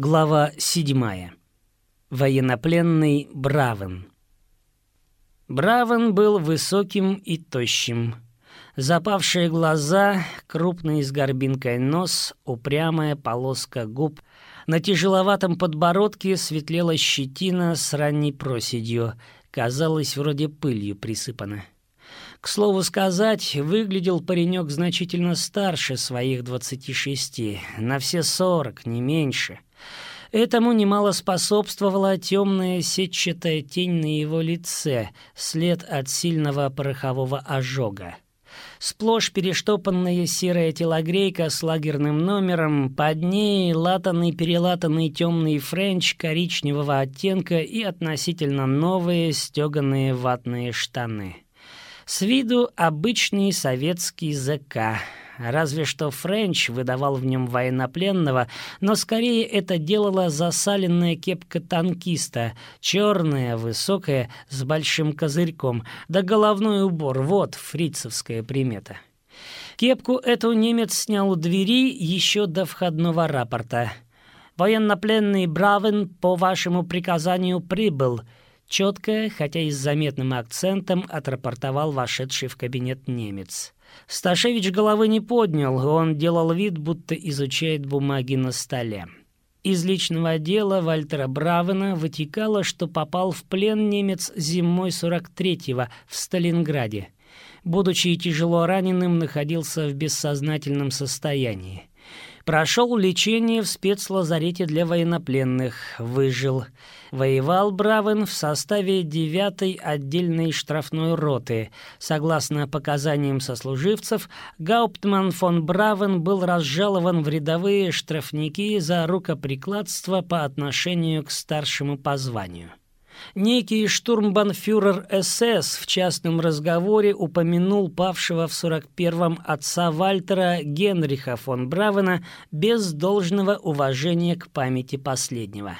Глава 7. Военнопленный Бравен. Бравен был высоким и тощим. Запавшие глаза, крупный с горбинкой нос, упрямая полоска губ. На тяжеловатом подбородке светлела щетина с ранней проседью. Казалось, вроде пылью присыпана. К слову сказать, выглядел паренек значительно старше своих двадцати шести, на все сорок, не меньше — Этому немало способствовала темная сетчатая тень на его лице, след от сильного порохового ожога. Сплошь перештопанная серая телогрейка с лагерным номером, под ней латанный-перелатанный темный френч коричневого оттенка и относительно новые стеганые ватные штаны. С виду обычный советский ЗК — разве что френч выдавал в нем военнопленного, но скорее это делала засаленная кепка танкиста, черная, высокая, с большим козырьком, да головной убор, вот фрицевская примета. Кепку эту немец снял у двери еще до входного рапорта. «Военнопленный Бравен по вашему приказанию прибыл», четко, хотя и с заметным акцентом, отрапортовал вошедший в кабинет немец. Сташевич головы не поднял, он делал вид, будто изучает бумаги на столе. Из личного дела Вальтера Бравена вытекало, что попал в плен немец зимой 43-го в Сталинграде. Будучи тяжело раненым, находился в бессознательном состоянии. Прошел лечение в спецлазарете для военнопленных, выжил. Воевал Бравен в составе 9-й отдельной штрафной роты. Согласно показаниям сослуживцев, Гауптман фон Бравен был разжалован в рядовые штрафники за рукоприкладство по отношению к старшему по званию. Некий штурмбанфюрер СС в частном разговоре упомянул павшего в 41-м отца Вальтера Генриха фон Бравена без должного уважения к памяти последнего.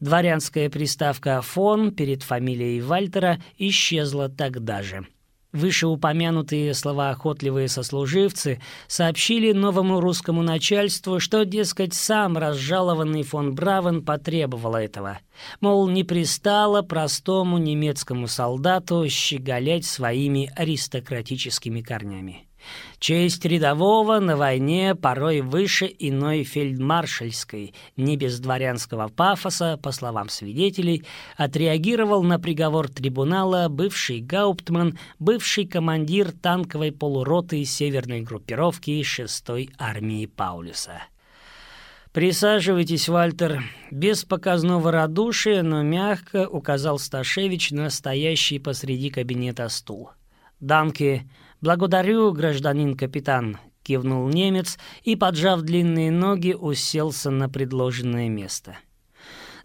Дворянская приставка «фон» перед фамилией Вальтера исчезла тогда же. Вышеупомянутые словоохотливые сослуживцы сообщили новому русскому начальству, что, дескать, сам разжалованный фон Бравен потребовал этого. Мол, не пристало простому немецкому солдату щеголять своими аристократическими корнями. Честь рядового на войне порой выше иной фельдмаршальской, не без дворянского пафоса, по словам свидетелей, отреагировал на приговор трибунала бывший гауптман, бывший командир танковой полуроты северной группировки 6-й армии Паулюса. «Присаживайтесь, Вальтер». Без показного радушия, но мягко указал Сташевич на стоящий посреди кабинета стул. «Данки, «Благодарю, гражданин капитан», — кивнул немец и, поджав длинные ноги, уселся на предложенное место.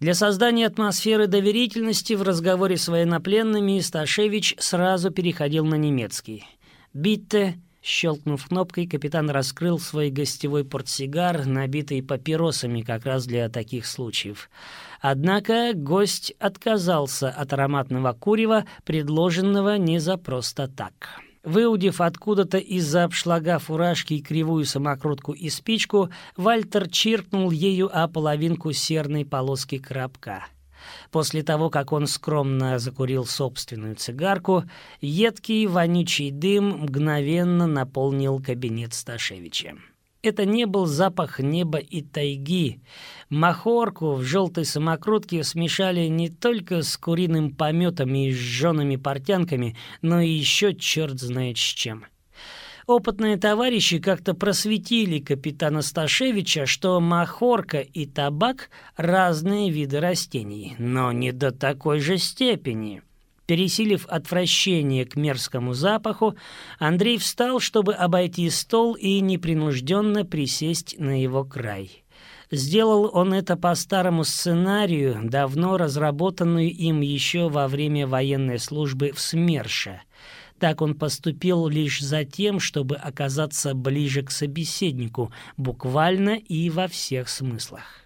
Для создания атмосферы доверительности в разговоре с военнопленными Сташевич сразу переходил на немецкий. «Битте», Щелкнув кнопкой, капитан раскрыл свой гостевой портсигар, набитый папиросами как раз для таких случаев. Однако гость отказался от ароматного курева, предложенного не за просто так. Выудив откуда-то из-за обшлага фуражки кривую самокрутку и спичку, Вальтер чиркнул ею о половинку серной полоски коробка. После того, как он скромно закурил собственную цигарку, едкий вонючий дым мгновенно наполнил кабинет Сташевича. Это не был запах неба и тайги. Махорку в желтой самокрутке смешали не только с куриным пометом и сжёными портянками, но и еще черт знает с чем. Опытные товарищи как-то просветили капитана Сташевича, что махорка и табак — разные виды растений, но не до такой же степени. Пересилив отвращение к мерзкому запаху, Андрей встал, чтобы обойти стол и непринужденно присесть на его край. Сделал он это по старому сценарию, давно разработанную им еще во время военной службы в СМЕРШе. Так он поступил лишь за тем, чтобы оказаться ближе к собеседнику, буквально и во всех смыслах.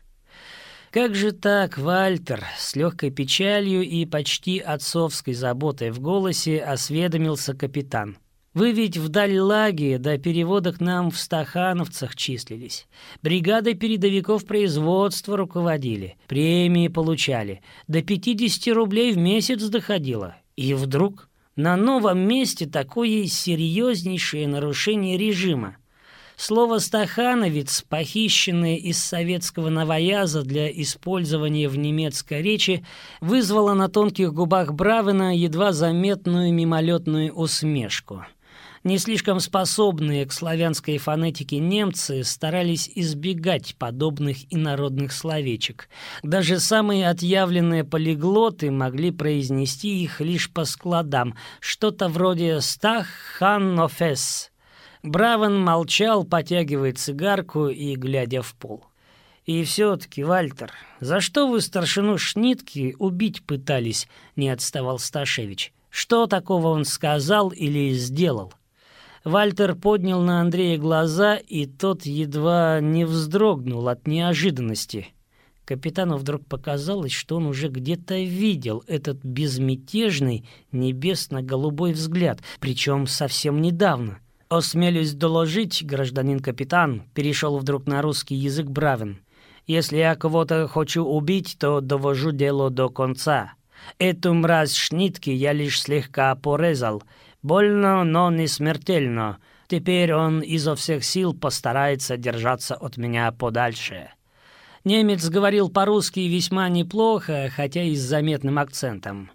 «Как же так, Вальтер?» — с легкой печалью и почти отцовской заботой в голосе осведомился капитан. Вы ведь в Даль-Лаге до перевода к нам в стахановцах числились. Бригадой передовиков производства руководили, премии получали. До 50 рублей в месяц доходило. И вдруг на новом месте такое серьезнейшее нарушение режима. Слово «стахановец», похищенное из советского новояза для использования в немецкой речи, вызвало на тонких губах Бравена едва заметную мимолетную усмешку. Не слишком способные к славянской фонетике немцы старались избегать подобных инородных словечек. Даже самые отъявленные полиглоты могли произнести их лишь по складам, что-то вроде «стах ханнофес», Браван молчал, потягивая цигарку и глядя в пол. «И все-таки, Вальтер, за что вы старшину Шнитки убить пытались?» — не отставал Сташевич. «Что такого он сказал или сделал?» Вальтер поднял на Андрея глаза, и тот едва не вздрогнул от неожиданности. Капитану вдруг показалось, что он уже где-то видел этот безмятежный небесно-голубой взгляд, причем совсем недавно. «Осмелюсь доложить, гражданин капитан», — перешел вдруг на русский язык Бравин. «Если я кого-то хочу убить, то довожу дело до конца. Эту мразь шнитки я лишь слегка порезал. Больно, но не смертельно. Теперь он изо всех сил постарается держаться от меня подальше». Немец говорил по-русски весьма неплохо, хотя и с заметным акцентом.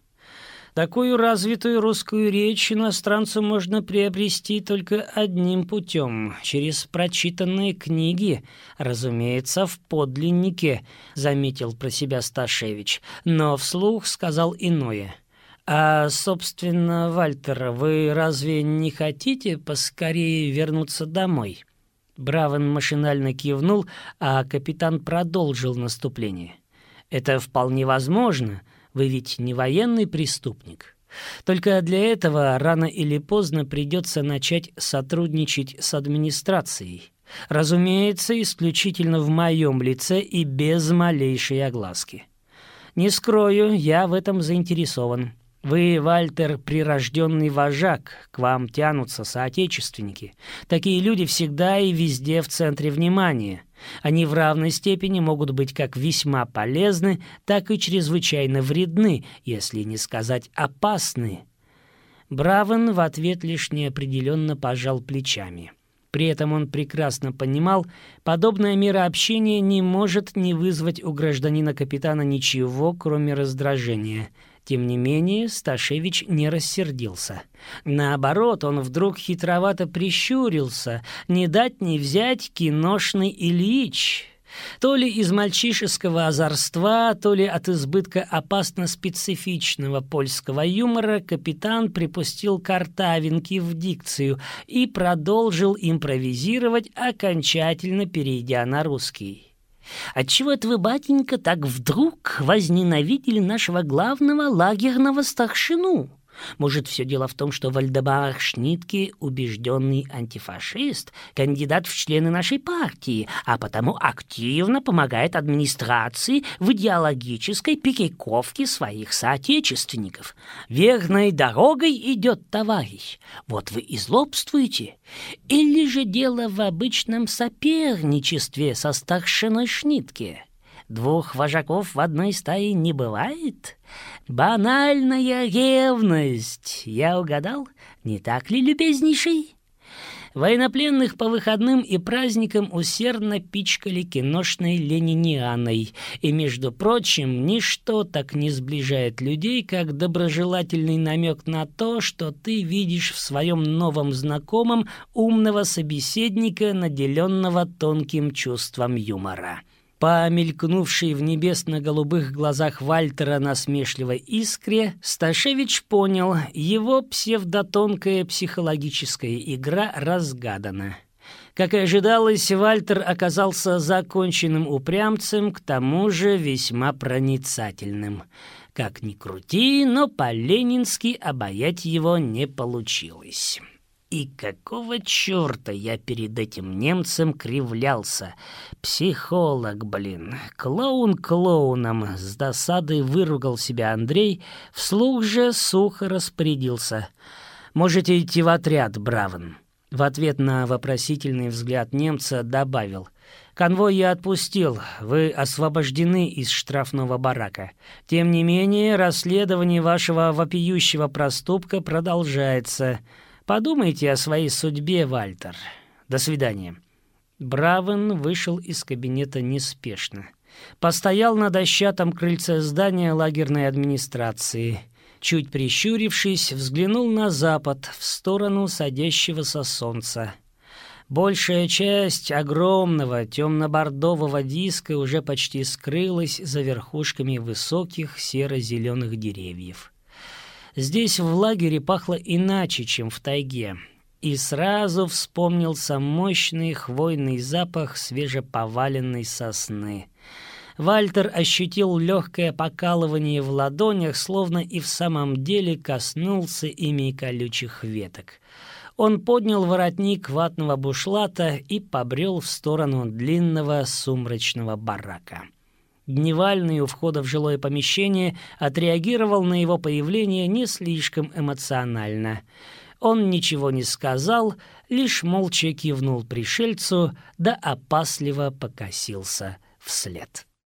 Такую развитую русскую речь иностранцу можно приобрести только одним путем — через прочитанные книги, разумеется, в подлиннике, — заметил про себя Сташевич, но вслух сказал иное. «А, собственно, Вальтер, вы разве не хотите поскорее вернуться домой?» Бравен машинально кивнул, а капитан продолжил наступление. «Это вполне возможно», — вы ведь не военный преступник. Только для этого рано или поздно придется начать сотрудничать с администрацией. Разумеется, исключительно в моем лице и без малейшей огласки. Не скрою, я в этом заинтересован. Вы, Вальтер, прирожденный вожак, к вам тянутся соотечественники. Такие люди всегда и везде в центре внимания. Они в равной степени могут быть как весьма полезны, так и чрезвычайно вредны, если не сказать опасны. Бравен в ответ лишь неопределенно пожал плечами. При этом он прекрасно понимал, подобная мера общения не может не вызвать у гражданина капитана ничего, кроме раздражения — тем не менее, Сташевич не рассердился. Наоборот, он вдруг хитровато прищурился, не дать не взять киношный Ильич. То ли из мальчишеского озорства, то ли от избытка опасно-специфичного польского юмора капитан припустил картавинки в дикцию и продолжил импровизировать, окончательно перейдя на русский. Отчего это вы, батенька, так вдруг возненавидели нашего главного лагерного старшину? Может, все дело в том, что Вальдемар Шнитке — убежденный антифашист, кандидат в члены нашей партии, а потому активно помогает администрации в идеологической пикиковке своих соотечественников. Верной дорогой идет товарищ. Вот вы и злобствуете. Или же дело в обычном соперничестве со старшиной Шнитке? Двух вожаков в одной стае не бывает? Банальная ревность. Я угадал? Не так ли, любезнейший? Военнопленных по выходным и праздникам усердно пичкали киношной ленинианой. И, между прочим, ничто так не сближает людей, как доброжелательный намек на то, что ты видишь в своем новом знакомом умного собеседника, наделенного тонким чувством юмора. По мелькнувшей в небесно-голубых глазах Вальтера насмешливой искре, Сташевич понял, его псевдотонкая психологическая игра разгадана. Как и ожидалось, Вальтер оказался законченным упрямцем, к тому же весьма проницательным. Как ни крути, но по-ленински обаять его не получилось. И какого черта я перед этим немцем кривлялся? Психолог, блин. Клоун клоуном. С досадой выругал себя Андрей, вслух же сухо распорядился. Можете идти в отряд, Бравен». В ответ на вопросительный взгляд немца добавил. «Конвой я отпустил. Вы освобождены из штрафного барака. Тем не менее, расследование вашего вопиющего проступка продолжается. Подумайте о своей судьбе, Вальтер. До свидания». Бравен вышел из кабинета неспешно. Постоял на дощатом крыльце здания лагерной администрации. Чуть прищурившись, взглянул на запад, в сторону садящегося солнца. Большая часть огромного темно-бордового диска уже почти скрылась за верхушками высоких серо-зеленых деревьев. Здесь в лагере пахло иначе, чем в тайге, и сразу вспомнился мощный хвойный запах свежеповаленной сосны — Вальтер ощутил легкое покалывание в ладонях, словно и в самом деле коснулся ими колючих веток. Он поднял воротник ватного бушлата и побрел в сторону длинного сумрачного барака. Дневальный у входа в жилое помещение отреагировал на его появление не слишком эмоционально. Он ничего не сказал, лишь молча кивнул пришельцу, да опасливо покосился вслед.